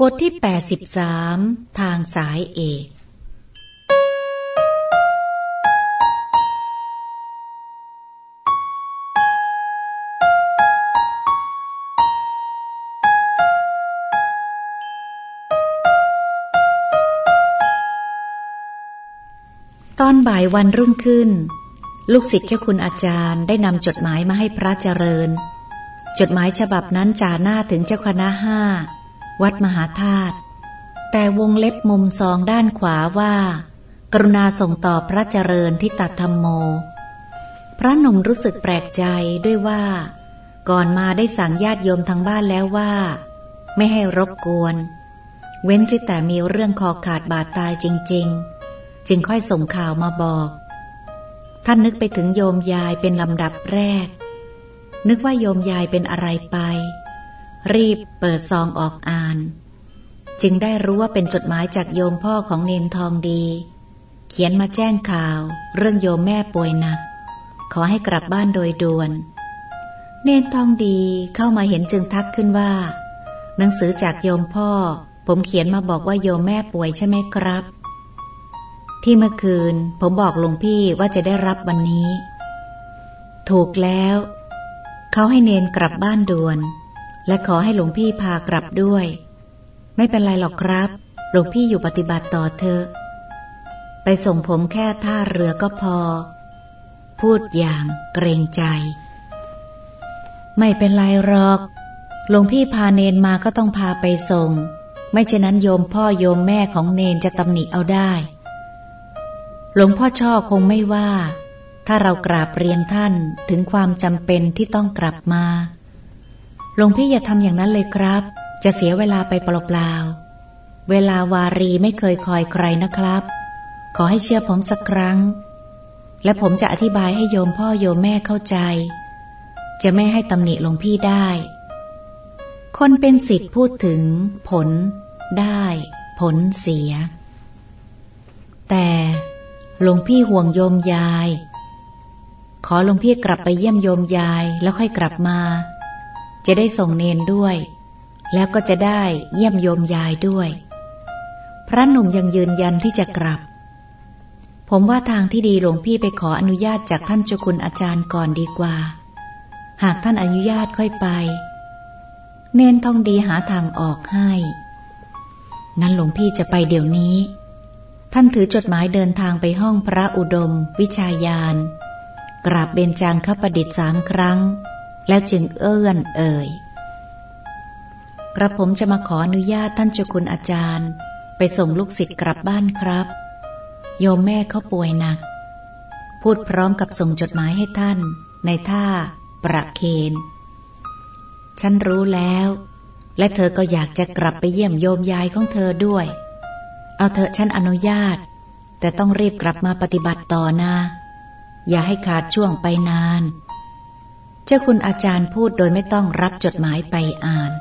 บทที่ 83 ทางสายเอก ตอนบ่ายวันรุ่งขึ้น ลูกศิษย์เจ้าคุณอาจารย์ได้นำจดหมายมาให้พระเจริญ จดหมายฉบับนั้นจ่าหน้าถึงเจ้าคณะห้า วัดมหาธาตุแต่วงเล็บมุมซองด้านขวาว่า กรุณาส่งต่อพระเจริญที่ตัดธรรมโม พระนมรู้สึกแปลกใจด้วยว่า ก่อนมาได้สั่งญาติโยมทางบ้านแล้วว่า ไม่ให้รบกวน เว้นสิแต่มีเรื่องคอขาดบาดตายจริง ๆ จึงค่อยส่งข่าวมาบอก ท่านนึกไปถึงโยมยายเป็นลำดับแรก นึกว่าโยมยายเป็นอะไรไป รีบเปิดซองออกอ่าน จึงได้รู้ว่าเป็นจดหมายจากโยมพ่อของเนนทองดี เขียนมาแจ้งข่าว เรื่องโยมแม่ป่วยหนัก ขอให้กลับบ้านโดยด่วน เนนทองดีเข้ามาเห็นจึงทักขึ้นว่า หนังสือจากโยมพ่อ ผมเขียนมาบอกว่าโยมแม่ป่วยใช่ไหมครับ ที่เมื่อคืน ผมบอกหลวงพี่ว่าจะได้รับวันนี้ ถูกแล้ว เขาให้เนนกลับบ้านด่วน และขอให้หลวงพี่พากลับด้วย ไม่เป็นไรหรอกครับ หลวงพี่อยู่ปฏิบัติต่อเธอไปส่งผมแค่ท่าเรือก็พอ พูดอย่างเกรงใจ ไม่เป็นไรหรอก หลวงพี่พาเนนมาก็ต้องพาไปส่ง ไม่เช่นนั้นโยมพ่อโยมแม่ของเนนจะตำหนิเอาได้ หลวงพ่อช่อคงไม่ว่า ถ้าเรากราบเรียนท่านถึงความจำเป็นที่ต้องกลับมา หลวงพี่อย่าทำอย่างนั้นเลยครับ จะเสียเวลาไปเปล่าๆ เวลาวารีไม่เคยคอยใครนะครับ ขอให้เชื่อผมสักครั้ง และผมจะอธิบายให้โยมพ่อโยมแม่เข้าใจ จะไม่ให้ตำหนิหลวงพี่ได้ คนเป็นสิทธิ์พูดถึง ผล ได้ ผลเสีย แต่หลวงพี่ห่วงโยมยาย ขอหลวงพี่กลับไปเยี่ยมโยมยายแล้วค่อยกลับมา จะได้ส่งเนนด้วย แล้วก็จะได้เยี่ยมโยมยายด้วย พระหนุ่มยังยืนยันที่จะกลับ ผมว่าทางที่ดีหลวงพี่ไปขออนุญาตจากท่านเจ้าคุณอาจารย์ก่อนดีกว่า หากท่านอนุญาตค่อยไป เนนทองดีหาทางออกให้ นั้นหลวงพี่จะไปเดี๋ยวนี้ ท่านถือจดหมายเดินทางไปห้องพระอุดม วิชายานกราบเบญจางคประดิษฐ์สามครั้ง แล้วจึงเอื้อนเอ่ย กระผมจะมาขออนุญาตท่านเจ้าคุณอาจารย์ ไปส่งลูกศิษย์กลับบ้านครับ โยมแม่เขาป่วยหนัก พูดพร้อมกับส่งจดหมายให้ท่าน ในท่า ประเคน ฉันรู้แล้ว และเธอก็อยากจะกลับไปเยี่ยมโยมยายของเธอด้วย เอาเถอะฉันอนุญาต แต่ต้องรีบกลับมาปฏิบัติต่อนะ อย่าให้ขาดช่วงไปนาน เจ้าคุณอาจารย์พูดโดยไม่ต้องรับจดหมายไปอ่าน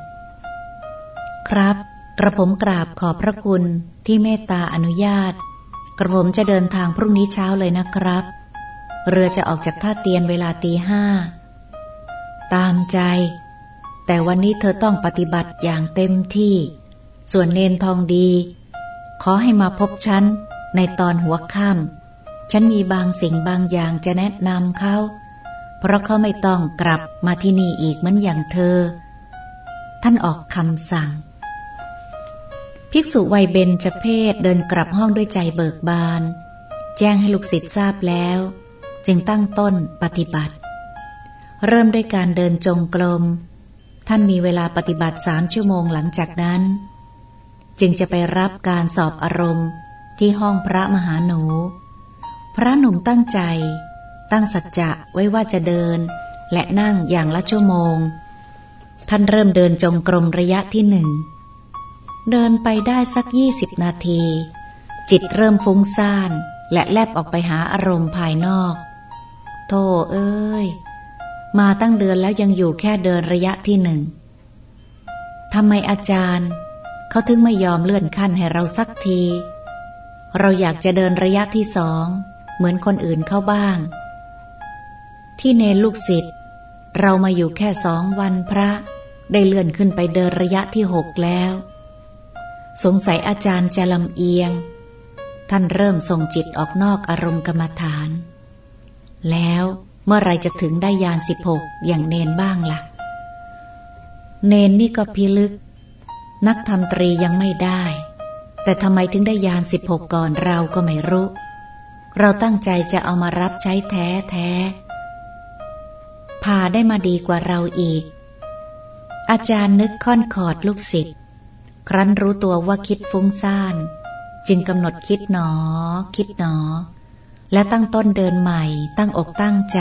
ครับ กระผมกราบขอบพระคุณที่เมตตาอนุญาต กระผมจะเดินทางพรุ่งนี้เช้าเลยนะครับ เรือจะออกจากท่าเตียนเวลาตีห้า ตามใจ แต่วันนี้เธอต้องปฏิบัติอย่างเต็มที่ ส่วนเนนทองดี ขอให้มาพบฉันในตอนหัวค่ำฉันมีบางสิ่งบางอย่างจะแนะนำเขา เพราะเขาไม่ต้องกลับมาที่นี่อีกเหมือนอย่างเธอ ท่านออกคำสั่ง ภิกษุวัยเบญจเพศเดินกลับห้องด้วยใจเบิกบาน แจ้งให้ลูกศิษย์ทราบแล้ว จึงตั้งต้นปฏิบัติ เริ่มด้วยการเดินจงกรมท่านมีเวลาปฏิบัติสามชั่วโมงหลังจากนั้น จึงจะไปรับการสอบอารมณ์ที่ห้องพระมหาหนู พระหนุ่มตั้งใจ ตั้งสัจจะไว้ว่าจะเดิน และนั่งอย่างละชั่วโมง ท่านเริ่มเดินจงกรมระยะที่หนึ่ง เดินไปได้สักยี่สิบนาที จิตเริ่มฟุ้งซ่าน และแลบออกไปหาอารมณ์ภายนอก โธ่เอ้ย มาตั้งเดือนแล้วยังอยู่แค่เดินระยะที่หนึ่งทำไมอาจารย์ เขาถึงไม่ยอมเลื่อนขั้นให้เราสักที เราอยากจะเดินระยะที่สองเหมือนคนอื่นเข้าบ้าง ที่เนรลูกศิษย์เรามาอยู่แค่สองวันพระ ได้เลื่อนขึ้นไปเดินระยะที่หกแล้ว สงสัยอาจารย์จะลำเอียง ท่านเริ่มส่งจิตออกนอกอารมณ์กรรมฐาน แล้วเมื่อไรจะถึงได้ยานสิบหกอย่างเนนบ้างละ่ะ เนนนี่ก็พิลึก นักทำตรียังไม่ได้ แต่ทำไมถึงได้ยานสิบหกก่อนเราก็ไม่รู้ เราตั้งใจจะเอามารับใช้แท้แท้ พาได้มาดีกว่าเราอีก อาจารย์นึกค่อนขอดลูกศิษย์ ครั้นรู้ตัวว่าคิดฟุ้งซ่าน จึงกำหนดคิดหนอ คิดหนอ และตั้งต้นเดินใหม่ ตั้งอกตั้งใจ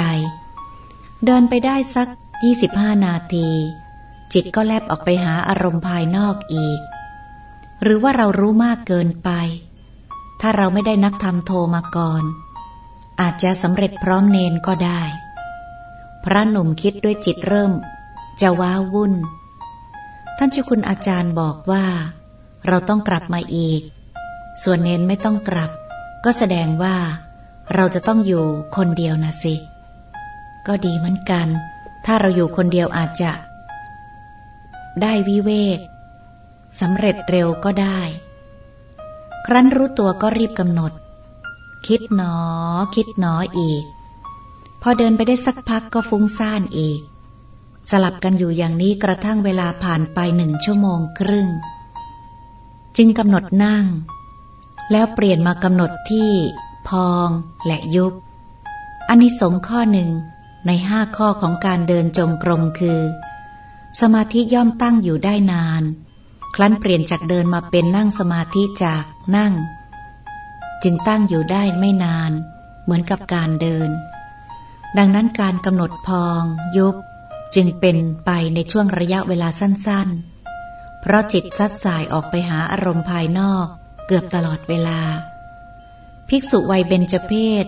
เดินไปได้สักยี่สิบห้านาที จิตก็แลบออกไปหาอารมณ์ภายนอกอีก หรือว่าเรารู้มากเกินไป ถ้าเราไม่ได้นักธรรมโทรมาก่อน อาจจะสำเร็จพร้อมเนนก็ได้ พระหนุ่มคิดด้วยจิตเริ่ม จะว้าวุ่น ท่านเจ้าคุณอาจารย์บอกว่า เราต้องกลับมาอีก ส่วนเน้นไม่ต้องกลับ ก็แสดงว่า เราจะต้องอยู่คนเดียวนะสิ ก็ดีเหมือนกัน ถ้าเราอยู่คนเดียวอาจจะ ได้วิเวกสำเร็จเร็วก็ได้ ครั้นรู้ตัวก็รีบกำหนด คิดหนอ คิดหนออีก พอเดินไปได้สักพักก็ฟุ้งซ่านอีก สลับกันอยู่อย่างนี้กระทั่งเวลาผ่านไปหนึ่งชั่วโมงครึ่ง จึงกำหนดนั่ง แล้วเปลี่ยนมากำหนดที่พองและยุบอันนี้สงข้อหนึ่งในห้าข้อของการเดินจงกรมคือ สมาธิย่อมตั้งอยู่ได้นาน ครั้นเปลี่ยนจากเดินมาเป็นนั่งสมาธิจากนั่ง จึงตั้งอยู่ได้ไม่นาน เหมือนกับการเดิน ดังนั้นการกำหนดพอง ยุบ จึงเป็นไปในช่วงระยะเวลาสั้นๆ เพราะจิตซัดสายออกไปหาอารมณ์ภายนอกเกือบตลอดเวลา ภิกษุวัยเบญจเพศ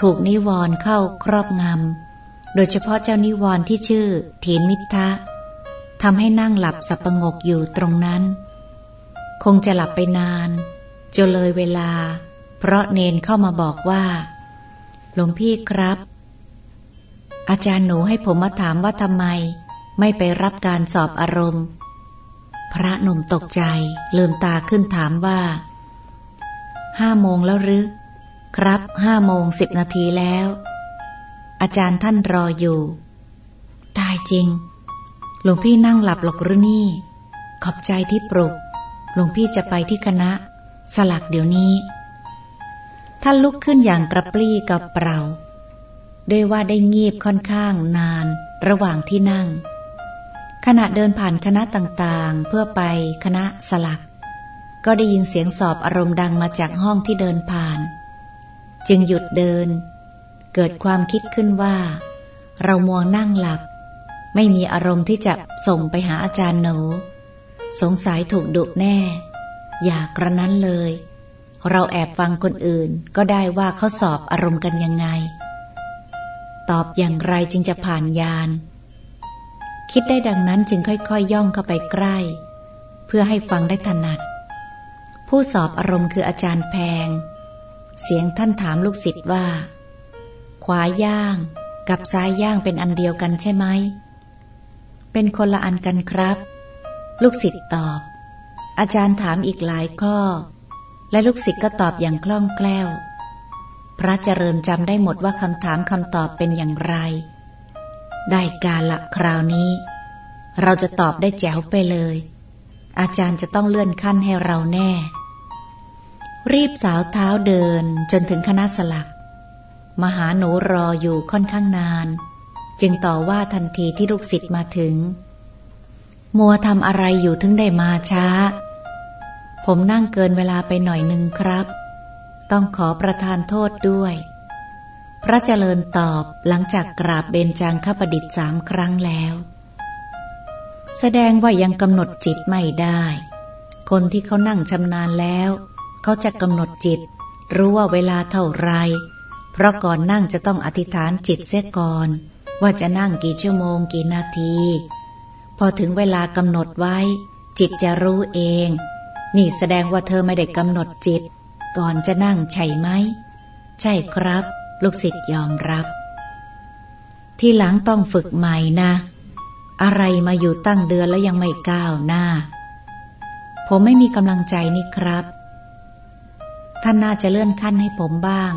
ถูกนิวรณ์เข้าครอบงำ โดยเฉพาะเจ้านิวรณ์ที่ชื่อถีนมิทะทำให้นั่งหลับสับประงกอยู่ตรงนั้น คงจะหลับไปนานจนเลยเวลา เพราะเนนเข้ามาบอกว่า หลวงพี่ครับ อาจารย์หนูให้ผมมาถามว่าทำไม ไม่ไปรับการสอบอารมณ์ พระหนุ่มตกใจ ลืมตาขึ้นถามว่า ห้าโมงแล้วหรือ ครับห้าโมงสิบนาทีแล้ว อาจารย์ท่านรออยู่ ตายจริง หลวงพี่นั่งหลับหลอกหรือนี่ ขอบใจที่ปลุก หลวงพี่จะไปที่คณะ สลักเดี๋ยวนี้ ท่านลุกขึ้นอย่างกระปรี้กับเปล่า ด้วยว่าได้งีบค่อนข้างนาน ระหว่างที่นั่ง ขณะเดินผ่านคณะต่างๆ เพื่อไปคณะสลัก ก็ได้ยินเสียงสอบอารมณ์ดังมาจากห้องที่เดินผ่าน จึงหยุดเดิน เกิดความคิดขึ้นว่า เรามัวนั่งหลับ ไม่มีอารมณ์ที่จะส่งไปหาอาจารย์หนู สงสัยถูกดุแน่ อย่ากระนั้นเลย เราแอบฟังคนอื่นก็ได้ว่าเขาสอบอารมณ์กันยังไง ตอบอย่างไรจึงจะผ่านยาน คิดได้ดังนั้นจึงค่อยๆยย่องเข้าไปใกล้ เพื่อให้ฟังได้ถนัด ผู้สอบอารมณ์คืออาจารย์แพง เสียงท่านถามลูกศิษย์ว่า ขวาย่างกับซ้ายย่างเป็นอันเดียวกันใช่ไหม เป็นคนละอันกันครับ ลูกศิษย์ตอบ อาจารย์ถามอีกหลายข้อ และลูกศิษย์ก็ตอบอย่างคล่องแคล่ว พระเจริญจำได้หมดว่าคำถามคำตอบเป็นอย่างไร ได้การละคราวนี้ เราจะตอบได้แจ๋วไปเลย อาจารย์จะต้องเลื่อนขั้นให้เราแน่ รีบสาวเท้าเดินจนถึงคณะสลัก มหาหนูรออยู่ค่อนข้างนาน จึงต่อว่าทันทีที่ลูกศิษย์มาถึง มัวทำอะไรอยู่ถึงได้มาช้า ผมนั่งเกินเวลาไปหน่อยนึงครับ ต้องขอประทานโทษด้วย พระเจริญตอบหลังจากกราบเบญจางคประดิษฐ์สามครั้งแล้ว แสดงว่ายังกำหนดจิตไม่ได้ คนที่เขานั่งชำนาญแล้ว เขาจะกำหนดจิต รู้ว่าเวลาเท่าไร เพราะก่อนนั่งจะต้องอธิษฐานจิตเสียก่อน ว่าจะนั่งกี่ชั่วโมงกี่นาที พอถึงเวลากำหนดไว้ จิตจะรู้เอง นี่แสดงว่าเธอไม่ได้กำหนดจิต ก่อนจะนั่งใช่ไหม ใช่ครับ ลูกศิษย์ยอมรับ ที่หลังต้องฝึกใหม่นะ อะไรมาอยู่ตั้งเดือนแล้วยังไม่ก้าวหน้า ผมไม่มีกำลังใจนี่ครับ ท่านน่าจะเลื่อนขั้นให้ผมบ้าง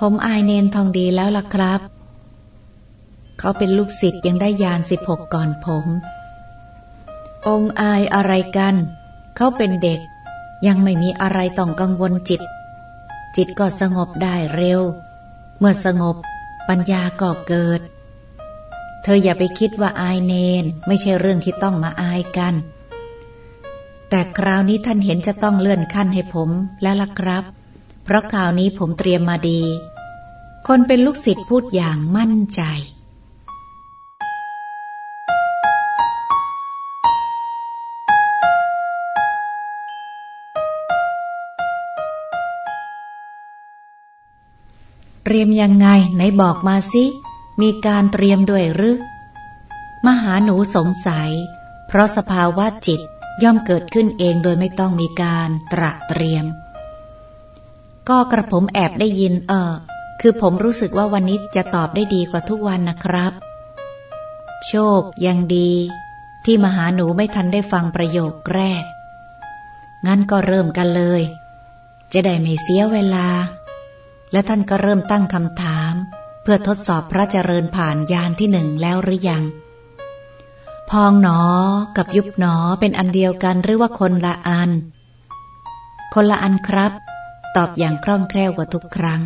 ผมอายเนนทองดีแล้วล่ะครับ เขาเป็นลูกศิษย์ยังได้ยานสิบหกก่อนผม องอายอะไรกัน เขาเป็นเด็ก ยังไม่มีอะไรต้องกังวลจิต จิตก็สงบได้เร็ว เมื่อสงบปัญญาก็เกิด เธออย่าไปคิดว่าอายเนน ไม่ใช่เรื่องที่ต้องมาอายกัน แต่คราวนี้ท่านเห็นจะต้องเลื่อนขั้นให้ผมแล้วล่ะครับ เพราะคราวนี้ผมเตรียมมาดี คนเป็นลูกศิษย์พูดอย่างมั่นใจ รียมยังไงไหนบอกมาสิ มีการเตรียมด้วยหรือ มหาหนูสงสัย เพราะสภาวะจิตย่อมเกิดขึ้นเองโดยไม่ต้องมีการตระเตรียม ก็กระผมแอบได้ยินเออ คือผมรู้สึกว่าวันนี้จะตอบได้ดีกว่าทุกวันนะครับ โชคยังดี ที่มหาหนูไม่ทันได้ฟังประโยคแรก งั้นก็เริ่มกันเลย จะได้ไม่เสียเวลา และท่านก็เริ่มตั้งคำถาม เพื่อทดสอบพระเจริญผ่านยานที่หนึ่งแล้วหรือยัง พองหนอกับยุบหนอเป็นอันเดียวกันหรือว่าคนละอัน คนละอันครับ ตอบอย่างคล่องแคล่วกว่าทุกครั้ง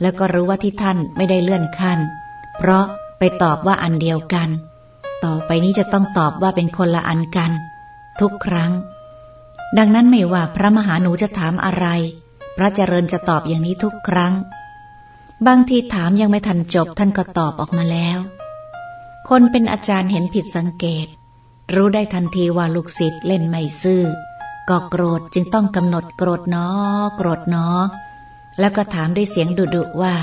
แล้วก็รู้ว่าที่ท่านไม่ได้เลื่อนขั้น เพราะไปตอบว่าอันเดียวกัน ต่อไปนี้จะต้องตอบว่าเป็นคนละอันกัน ทุกครั้ง ดังนั้นไม่ว่าพระมหาหนูจะถามอะไร พระเจริญจะตอบอย่างนี้ทุกครั้ง บางทีถามยังไม่ทันจบท่านก็ตอบออกมาแล้ว คนเป็นอาจารย์เห็นผิดสังเกต รู้ได้ทันทีว่าลูกศิษย์เล่นไม่ซื่อ ก็โกรธจึงต้องกำหนดโกรธเนอโกรธเนอ แล้วก็ถามด้วยเสียงดุดุว่า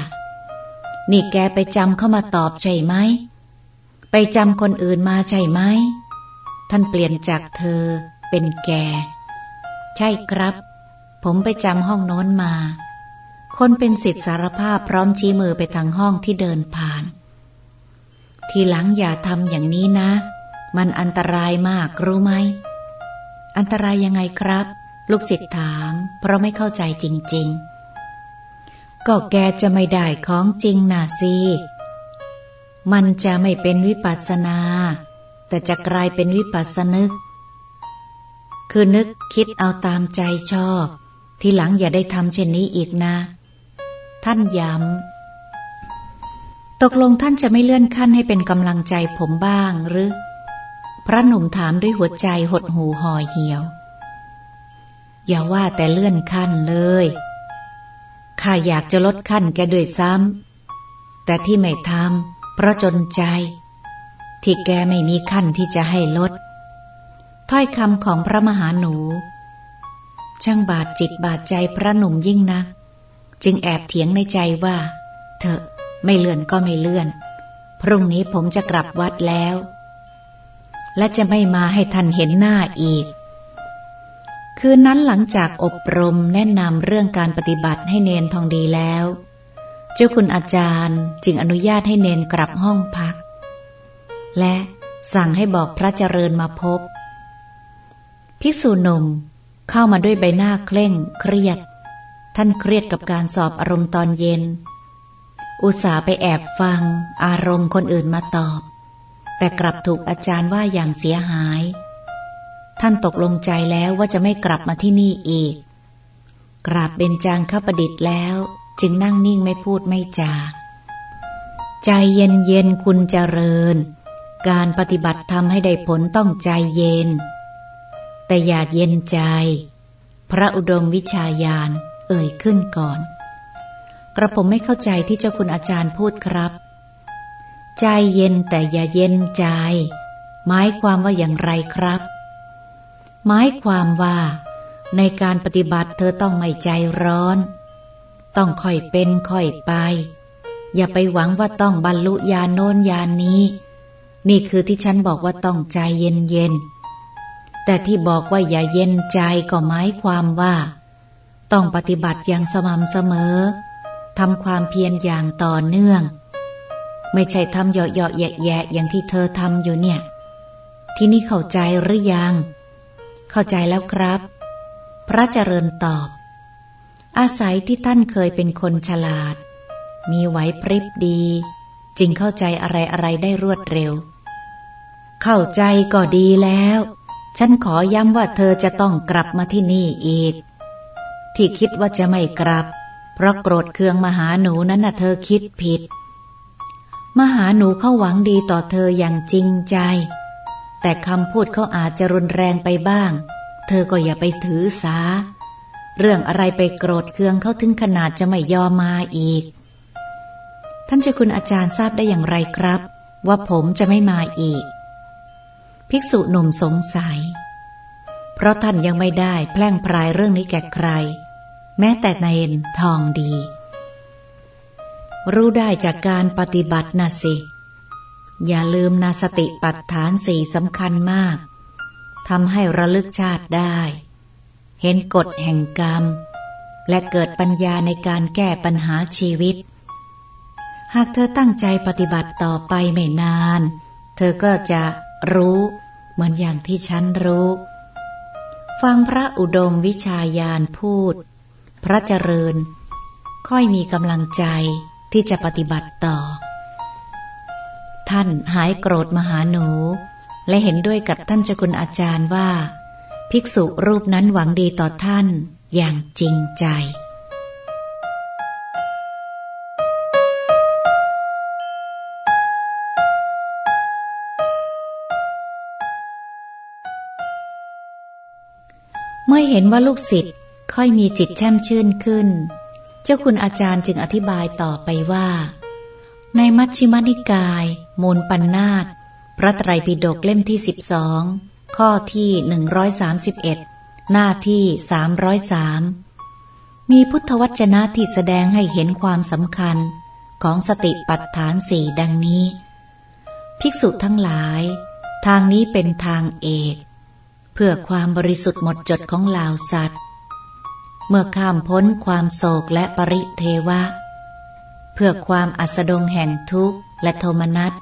นี่แกไปจำเข้ามาตอบใช่ไหม ไปจำคนอื่นมาใช่ไหม ท่านเปลี่ยนจากเธอเป็นแก ใช่ครับ ผมไปจำห้องโน้นมา คนเป็นสิทธิสารภาพพร้อมชี้มือไปทางห้องที่เดินผ่าน ทีหลังอย่าทำอย่างนี้นะ มันอันตรายมากรู้ไหม อันตรายยังไงครับ ลูกศิษย์ถาม เพราะไม่เข้าใจจริง ๆ ก็แกจะไม่ได้ของจริงน่ะสิมันจะไม่เป็นวิปัสนา แต่จะกลายเป็นวิปัสสนึก คือนึกคิดเอาตามใจชอบ ทีหลังอย่าได้ทำเช่นนี้อีกนะ ท่านย้ำ ตกลงท่านจะไม่เลื่อนขั้นให้เป็นกำลังใจผมบ้างหรือ พระหนุ่มถามด้วยหัวใจหดหูห่อเหี่ยว อย่าว่าแต่เลื่อนขั้นเลยข้าอยากจะลดขั้นแกด้วยซ้ำ แต่ที่ไม่ทำเพราะจนใจ ที่แกไม่มีขั้นที่จะให้ลด ถ้อยคำของพระมหาหนู ช่างบาดจิตบาดใจพระหนุ่มยิ่งนัก จึงแอบเถียงในใจว่า เถอะไม่เลื่อนก็ไม่เลื่อน พรุ่งนี้ผมจะกลับวัดแล้ว และจะไม่มาให้ท่านเห็นหน้าอีก คืนนั้นหลังจากอบรมแนะนำเรื่องการปฏิบัติให้เนนทองดีแล้ว เจ้าคุณอาจารย์จึงอนุญาตให้เนนกลับห้องพัก และสั่งให้บอกพระเจริญมาพบ ภิกษุหนุ่ม เข้ามาด้วยใบหน้าเคร่งเครียด ท่านเครียดกับการสอบอารมณ์ตอนเย็น อุตส่าห์ไปแอบฟัง อารมณ์คนอื่นมาตอบ แต่กลับถูกอาจารย์ว่าอย่างเสียหาย ท่านตกลงใจแล้วว่าจะไม่กลับมาที่นี่อีก กราบเบญจางข้าประดิษฐ์แล้ว จึงนั่งนิ่งไม่พูดไม่จา ใจเย็นเย็นคุณเจริญ การปฏิบัติทำให้ได้ผลต้องใจเย็น แต่อย่าเย็นใจ พระอุดมวิชาญาณเอ่ยขึ้นก่อน กระผมไม่เข้าใจที่เจ้าคุณอาจารย์พูดครับ ใจเย็นแต่อย่าเย็นใจ หมายความว่าอย่างไรครับ หมายความว่า ในการปฏิบัติเธอต้องไม่ใจร้อน ต้องค่อยเป็นค่อยไป อย่าไปหวังว่าต้องบรรลุญาณโน้นญาณนนี้ นี่คือที่ฉันบอกว่าต้องใจเย็นเย็น แต่ที่บอกว่าอย่าเย็นใจก็หมายความว่า ต้องปฏิบัติอย่างสม่ำเสมอทำความเพียรอย่างต่อเนื่อง ไม่ใช่ทำเหยาะๆแยะๆอย่างที่เธอทำอยู่เนี่ย ที่นี่เข้าใจหรือยังเเข้าใจแล้วครับ พระเจริญตอบ อาศัยที่ท่านเคยเป็นคนฉลาด มีไหวพริบดี จึงเข้าใจอะไรอะไรได้รวดเร็ว เข้าใจก็ดีแล้ว ฉันขอย้ำว่าเธอจะต้องกลับมาที่นี่อีก ที่คิดว่าจะไม่กลับ เพราะโกรธเคืองมหาหนูนั้นน่ะเธอคิดผิด มหาหนูเขาหวังดีต่อเธออย่างจริงใจ แต่คำพูดเขาอาจจะรุนแรงไปบ้าง เธอก็อย่าไปถือสา เรื่องอะไรไปโกรธเคืองเขาถึงขนาดจะไม่ยอมมาอีก ท่านเจ้าคุณอาจารย์ทราบได้อย่างไรครับ ว่าผมจะไม่มาอีก ภิกษุหนุ่มสงสัย เพราะท่านยังไม่ได้แพร่งพรายเรื่องนี้แก่ใคร แม้แต่ในนทองดี รู้ได้จากการปฏิบัตินะสิ อย่าลืมนาสติปัฏฐานสี่สำคัญมากทำให้ระลึกชาติได้ เห็นกฎแห่งกรรม และเกิดปัญญาในการแก้ปัญหาชีวิต หากเธอตั้งใจปฏิบัติต่อไปไม่นาน เธอก็จะ รู้เหมือนอย่างที่ฉันรู้ ฟังพระอุดมวิชาญาณพูด พระเจริญ ค่อยมีกำลังใจที่จะปฏิบัติต่อ ท่านหายโกรธมหาหนู และเห็นด้วยกับท่านเจ้าคุณอาจารย์ว่า ภิกษุรูปนั้นหวังดีต่อท่านอย่างจริงใจ เมื่อเห็นว่าลูกศิษย์ค่อยมีจิตแช่มชื่นขึ้น เจ้าคุณอาจารย์จึงอธิบายต่อไปว่า ในมัชฌิมนิกาย มูลปัญนาตพระไตรปิฎกเล่มที่สิบสองข้อที่หนึ่งร้อยสามสิบเอ็ดหน้าที่สามร้อยสามมีพุทธวจนะที่แสดงให้เห็นความสำคัญของสติปัฏฐานสี่ดังนี้ ภิกษุทั้งหลาย ทางนี้เป็นทางเอก เพื่อความบริสุทธิ์หมดจดของเหล่าสัตว์ เมื่อข้ามพ้นความโศกและปริเทวะ เพื่อความอัสดงแห่งทุกข์และโทมนัส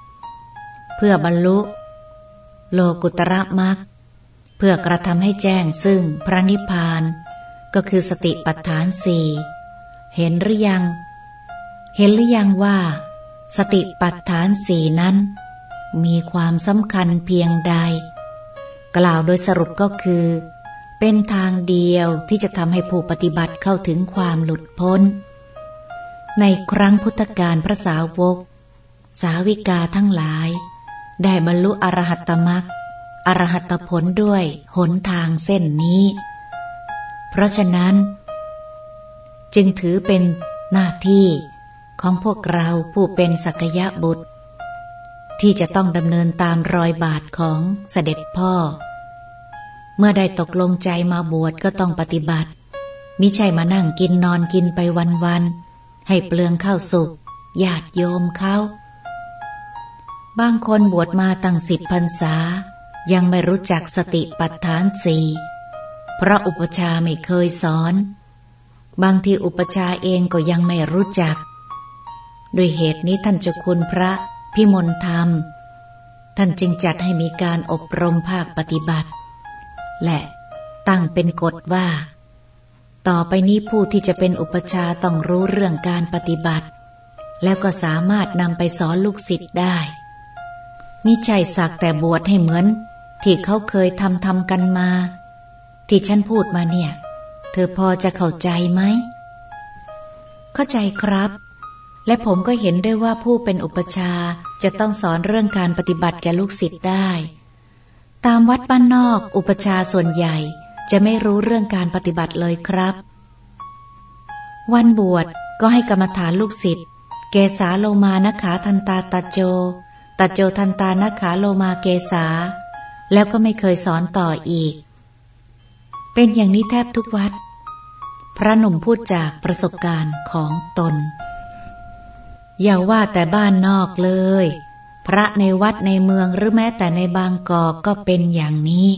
เพื่อบรรลุ โลกุตระมักเพื่อกระทำให้แจ้งซึ่งพระนิพพานก็คือสติปัฏฐานสี่เห็นหรือยัง เห็นหรือยังว่า สติปัฏฐานสี่นั้น มีความสำคัญเพียงใด กล่าวโดยสรุปก็คือ เป็นทางเดียวที่จะทำให้ผู้ปฏิบัติเข้าถึงความหลุดพ้น ในครั้งพุทธกาลพระสาวก สาวิกาทั้งหลาย ได้บรรลุอรหัตตมรรคอรหัตผลด้วยหนทางเส้นนี้ เพราะฉะนั้น จึงถือเป็นหน้าที่ของพวกเราผู้เป็นสักยะบุตร ที่จะต้องดำเนินตามรอยบาทของเสด็จพ่อ เมื่อได้ตกลงใจมาบวชก็ต้องปฏิบัติ มิใช่มานั่งกินนอนกินไปวันๆ ให้เปลืองข้าวสุกญาติโยมเขาบางคนบวชมาตั้งสิบพรรษา ยังไม่รู้จักสติปัฏฐานสี่เพราะอุปชาไม่เคยสอน บางทีอุปชาเองก็ยังไม่รู้จัก ด้วยเหตุนี้ท่านเจ้าคุณพระ พิมลธรรม ท่านจึงจัดให้มีการอบรมภาคปฏิบัติ และตั้งเป็นกฎว่า ต่อไปนี้ผู้ที่จะเป็นอุปชาต้องรู้เรื่องการปฏิบัติ แล้วก็สามารถนำไปสอนลูกศิษย์ได้มิใช่สักแต่บวชให้เหมือน ที่เขาเคยทำทำกันมา ที่ฉันพูดมาเนี่ย เธอพอจะเข้าใจไหม เข้าใจครับ และผมก็เห็นด้วยว่าผู้เป็นอุปชาจะต้องสอนเรื่องการปฏิบัติแก่ลูกศิษย์ได้ ตามวัดบ้านนอกอุปชาส่วนใหญ่จะไม่รู้เรื่องการปฏิบัติเลยครับ วันบวชก็ให้กรรมฐานลูกศิษย์เกสาโลมานะขาทันตาตาโจตาโจทันตานขาโลมาเกสาแล้วก็ไม่เคยสอนต่ออีก เป็นอย่างนี้แทบทุกวัด พระหนุ่มพูดจากประสบการณ์ของตน อย่าว่าแต่บ้านนอกเลย พระในวัดในเมืองหรือแม้แต่ในบางกอกก็เป็นอย่างนี้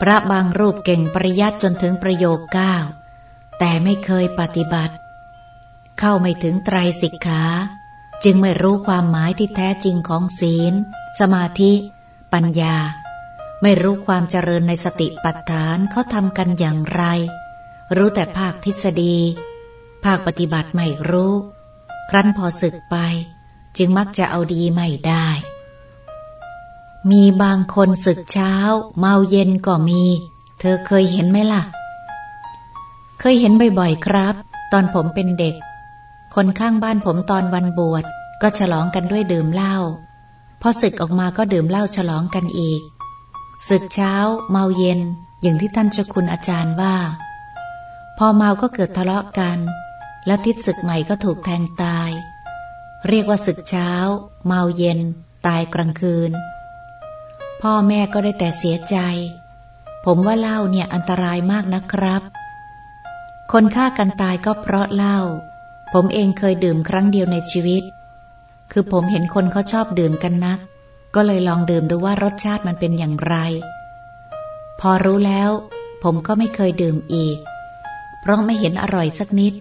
พระบางรูปเก่งปริยัติจนถึงประโยคเก้าแต่ไม่เคยปฏิบัติ เข้าไม่ถึงไตรสิกขาจึงไม่รู้ความหมายที่แท้จริงของศีล สมาธิ ปัญญา ไม่รู้ความเจริญในสติปัฏฐานเขาทำกันอย่างไร รู้แต่ภาคทฤษฎี ภาคปฏิบัติไม่รู้ ครั้นพอศึกไป จึงมักจะเอาดีไม่ได้ มีบางคนศึกเช้า เมาเย็นก็มี เธอเคยเห็นไหมล่ะ เคยเห็นบ่อยๆครับ ตอนผมเป็นเด็ก คนข้างบ้านผมตอนวันบวชก็ฉลองกันด้วยดื่มเหล้าพอศึกออกมาก็ดื่มเหล้าฉลองกันอีกศึกเช้า เมาเย็นอย่างที่ท่านเจ้าคุณอาจารย์ว่า พอเมาก็เกิดทะเลาะกัน แล้วทิศศึกใหม่ก็ถูกแทงตาย เรียกว่าศึกเช้า เมาเย็น ตายกลางคืน พ่อแม่ก็ได้แต่เสียใจ ผมว่าเหล้าเนี่ยอันตรายมากนะครับ คนฆ่ากันตายก็เพราะเหล้าผมเองเคยดื่มครั้งเดียวในชีวิต คือผมเห็นคนเขาชอบดื่มกันนัก ก็เลยลองดื่มดูว่ารสชาติมันเป็นอย่างไร พอรู้แล้ว ผมก็ไม่เคยดื่มอีก เพราะไม่เห็นอร่อยสักนิด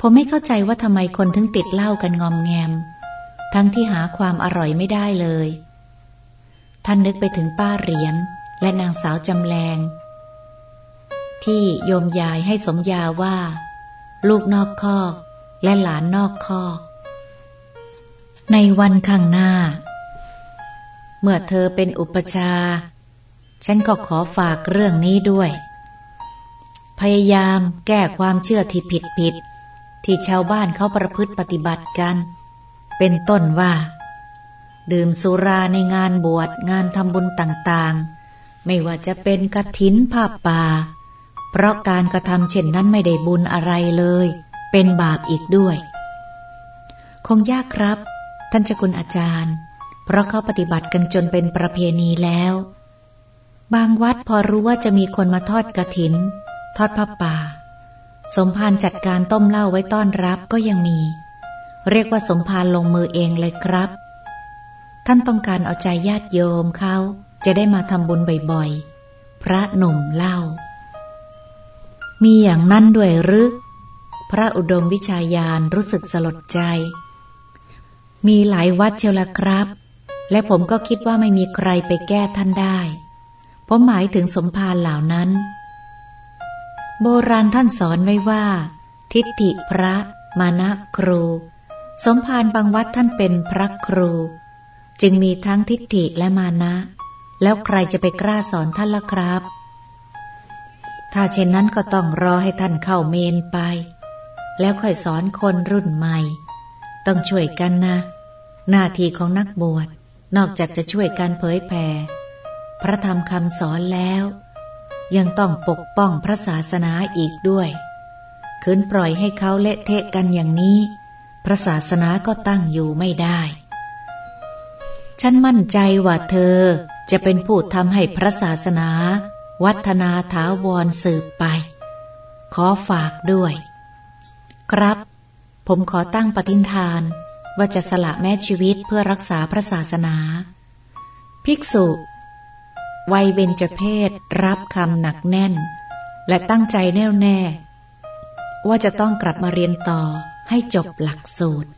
ผมไม่เข้าใจว่าทำไมคนถึงติดเหล้ากันงอมแงม ทั้งที่หาความอร่อยไม่ได้เลย ท่านนึกไปถึงป้าเหรียญและนางสาวจำแรงที่โยมยายให้สมยาว่า ลูกนอกคอกและหลานนอกคอก ในวันข้างหน้า เมื่อเธอเป็นอุปชา ฉันก็ขอฝากเรื่องนี้ด้วย พยายามแก้ความเชื่อที่ผิดผิด ที่ชาวบ้านเขาประพฤติปฏิบัติกัน เป็นต้นว่า ดื่มสุราในงานบวชงานทำบุญต่างๆ ไม่ว่าจะเป็นกระถินผ้าป่า เพราะการกระทำเช่นนั้นไม่ได้บุญอะไรเลย เป็นบาปอีกด้วย คงยากครับ ท่านเจ้าคุณอาจารย์ เพราะเขาปฏิบัติกันจนเป็นประเพณีแล้ว บางวัดพอรู้ว่าจะมีคนมาทอดกระถิน ทอดผ้าป่า สมภารจัดการต้มเหล้าไว้ต้อนรับก็ยังมี เรียกว่าสมภารลงมือเองเลยครับ ท่านต้องการเอาใจญาติโยมเขาจะได้มาทำบุญบ่อยๆ พระหนุ่มเล่า มีอย่างนั้นด้วยหรือ พระอุดมวิชายานรู้สึกสลดใจ มีหลายวัดเชียวละครับ และผมก็คิดว่าไม่มีใครไปแก้ท่านได้ ผมหมายถึงสมภารเหล่านั้น โบราณท่านสอนไว้ว่า ทิฏฐิพระมานะครู สมภารบางวัดท่านเป็นพระครู จึงมีทั้งทิฏฐิและมานะ แล้วใครจะไปกล้าสอนท่านละครับ ถ้าเช่นนั้นก็ต้องรอให้ท่านเข้าเมนไป แล้วค่อยสอนคนรุ่นใหม่ ต้องช่วยกันนะ หน้าที่ของนักบวชนอกจากจะช่วยการเผยแผ่พระธรรมคำสอนแล้ว ยังต้องปกป้องพระศาสนาอีกด้วยคืนปล่อยให้เขาเละเทะกันอย่างนี้ พระศาสนาก็ตั้งอยู่ไม่ได้ ฉันมั่นใจว่าเธอจะเป็นผู้ทำให้พระศาสนา วัฒนาถาวรสืบไป ขอฝากด้วย ครับ ผมขอตั้งปฏิทาน ว่าจะสละแม่ชีวิตเพื่อรักษาพระศาสนา ภิกษุ วัยเบญจเพศรับคำหนักแน่น และตั้งใจแน่วแน่ ว่าจะต้องกลับมาเรียนต่อให้จบหลักสูตร